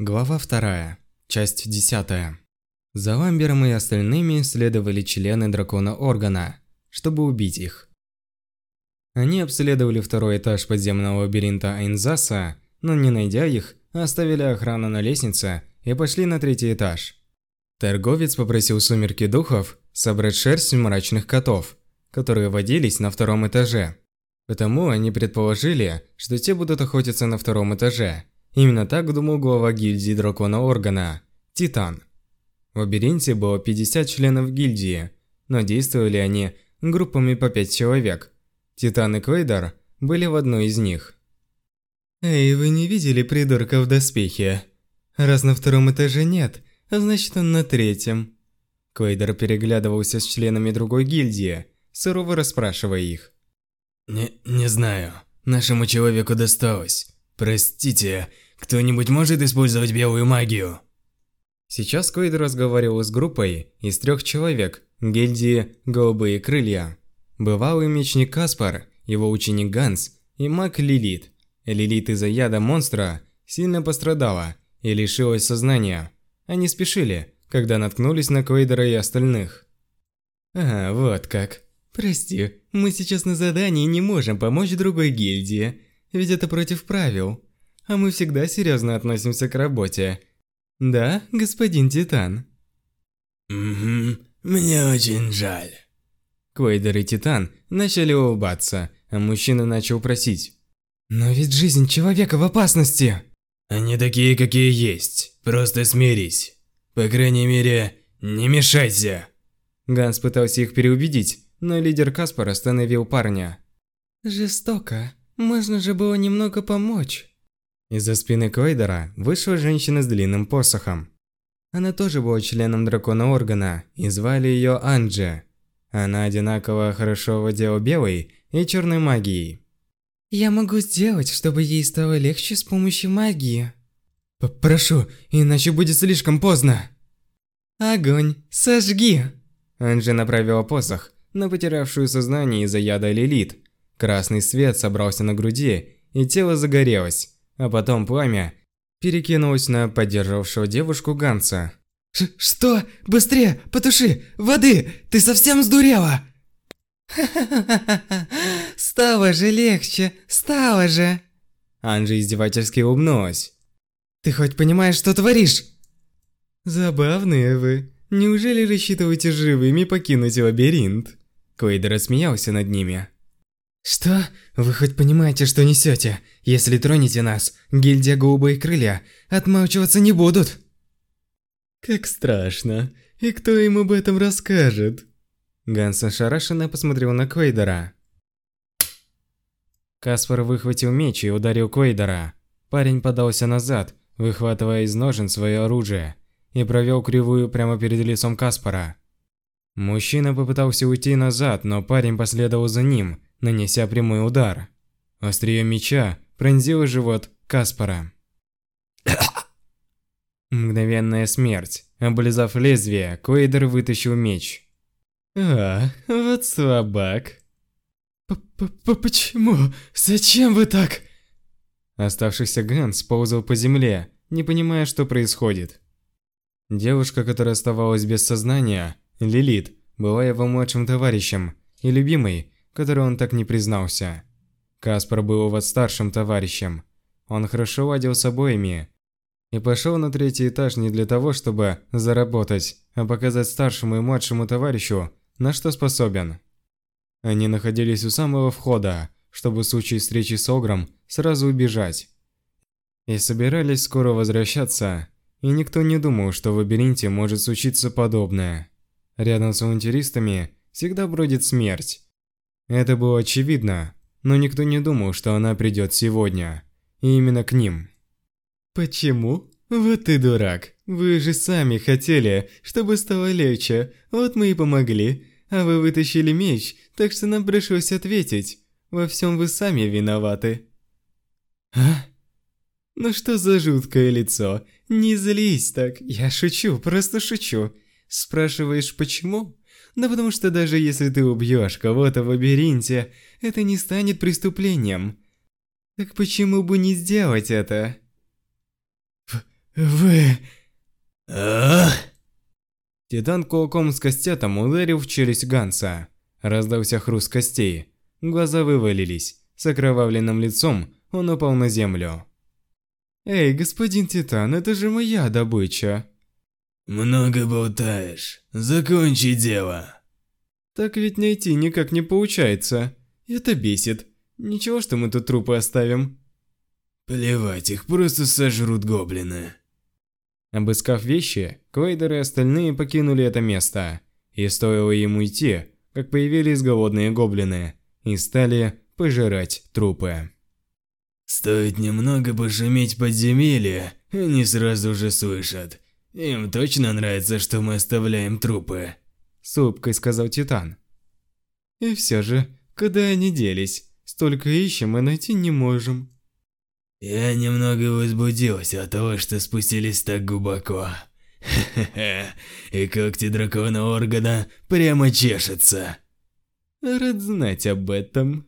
Глава 2. Часть 10. За Ламбером и остальными следовали члены Дракона Органа, чтобы убить их. Они обследовали второй этаж подземного лабиринта Айнзаса, но не найдя их, оставили охрану на лестнице и пошли на третий этаж. Торговец попросил сумерки духов собрать шерсть мрачных котов, которые водились на втором этаже. Потому они предположили, что те будут охотиться на втором этаже – Именно так думал глава гильдии Дракона Органа – Титан. В лабиринте было 50 членов гильдии, но действовали они группами по 5 человек. Титан и Квейдер были в одной из них. «Эй, вы не видели придурка в доспехе? Раз на втором этаже нет, значит он на третьем». Квейдер переглядывался с членами другой гильдии, сурово расспрашивая их. «Не, не знаю. Нашему человеку досталось. Простите, кто-нибудь может использовать белую магию? Сейчас Квейд разговаривал с группой из трех человек гильдии «Голубые крылья». Бывалый мечник Каспар, его ученик Ганс и маг Лилит. Лилит из-за яда монстра сильно пострадала и лишилась сознания. Они спешили, когда наткнулись на Квейдера и остальных. «А, вот как. Прости, мы сейчас на задании не можем помочь другой гильдии, ведь это против правил а мы всегда серьезно относимся к работе. Да, господин Титан? Угу, мне очень жаль. Квейдер и Титан начали улыбаться, а мужчина начал просить. Но ведь жизнь человека в опасности. Они такие, какие есть. Просто смирись. По крайней мере, не мешайся. Ганс пытался их переубедить, но лидер Каспар остановил парня. Жестоко. Можно же было немного помочь. Из-за спины Койдера вышла женщина с длинным посохом. Она тоже была членом дракона Органа, и звали ее Анджи. Она одинаково хорошо владела белой и черной магией. «Я могу сделать, чтобы ей стало легче с помощью магии». П «Прошу, иначе будет слишком поздно». «Огонь, сожги!» Анджи направила посох на потерявшую сознание из-за яда Лилит. Красный свет собрался на груди, и тело загорелось а потом пламя перекинулось на поддерживавшего девушку Ганса. Ш «Что? Быстрее! Потуши! Воды! Ты совсем сдурела?» Стало же легче! Стало же!» Анжи издевательски улыбнулась. «Ты хоть понимаешь, что творишь?» «Забавные вы. Неужели рассчитываете живыми покинуть лабиринт?» Квейдер рассмеялся над ними. «Что? Вы хоть понимаете, что несете? Если тронете нас, гильдия Голубые Крылья отмалчиваться не будут!» «Как страшно. И кто им об этом расскажет?» Ганс ошарашенно посмотрел на Квейдера. Каспар выхватил меч и ударил Квейдера. Парень подался назад, выхватывая из ножен свое оружие, и провел кривую прямо перед лицом Каспара. Мужчина попытался уйти назад, но парень последовал за ним, нанеся прямой удар. Острие меча пронзило живот Каспара. Мгновенная смерть. Облизав лезвие, Куэйдер вытащил меч. «А, вот слабак». П -п -п «Почему? Зачем вы так?» Оставшийся Ганс ползал по земле, не понимая, что происходит. Девушка, которая оставалась без сознания, Лилит, была его младшим товарищем и любимой, которой он так не признался. Каспар был вот старшим товарищем. Он хорошо ладил с обоими. И пошел на третий этаж не для того, чтобы заработать, а показать старшему и младшему товарищу, на что способен. Они находились у самого входа, чтобы в случае встречи с Огром сразу убежать. И собирались скоро возвращаться, и никто не думал, что в лабиринте может случиться подобное. Рядом с авантюристами всегда бродит смерть. Это было очевидно, но никто не думал, что она придет сегодня. И именно к ним. «Почему? Вот ты дурак. Вы же сами хотели, чтобы стало легче. Вот мы и помогли. А вы вытащили меч, так что нам пришлось ответить. Во всем вы сами виноваты». «А? Ну что за жуткое лицо? Не злись так. Я шучу, просто шучу. Спрашиваешь, почему? Да потому что даже если ты убьешь кого-то в лабиринте, это не станет преступлением. Так почему бы не сделать это? Вы... А? Титан кулаком с костятом ударил в челюсть Ганса. Раздался хруст костей. Глаза вывалились. С окровавленным лицом он упал на землю. «Эй, господин Титан, это же моя добыча!» «Много болтаешь. Закончи дело!» «Так ведь найти никак не получается. Это бесит. Ничего, что мы тут трупы оставим». «Плевать, их просто сожрут гоблины». Обыскав вещи, Квейдер и остальные покинули это место. И стоило им уйти, как появились голодные гоблины и стали пожирать трупы. Стоит немного пошуметь подземелье, они сразу же слышат. Им точно нравится, что мы оставляем трупы. С улыбкой сказал Титан. И все же, куда они делись? Столько ищем и найти не можем. Я немного возбудился от того, что спустились так глубоко. Хе-хе-хе, и когти дракона Органа прямо чешутся. Рад знать об этом.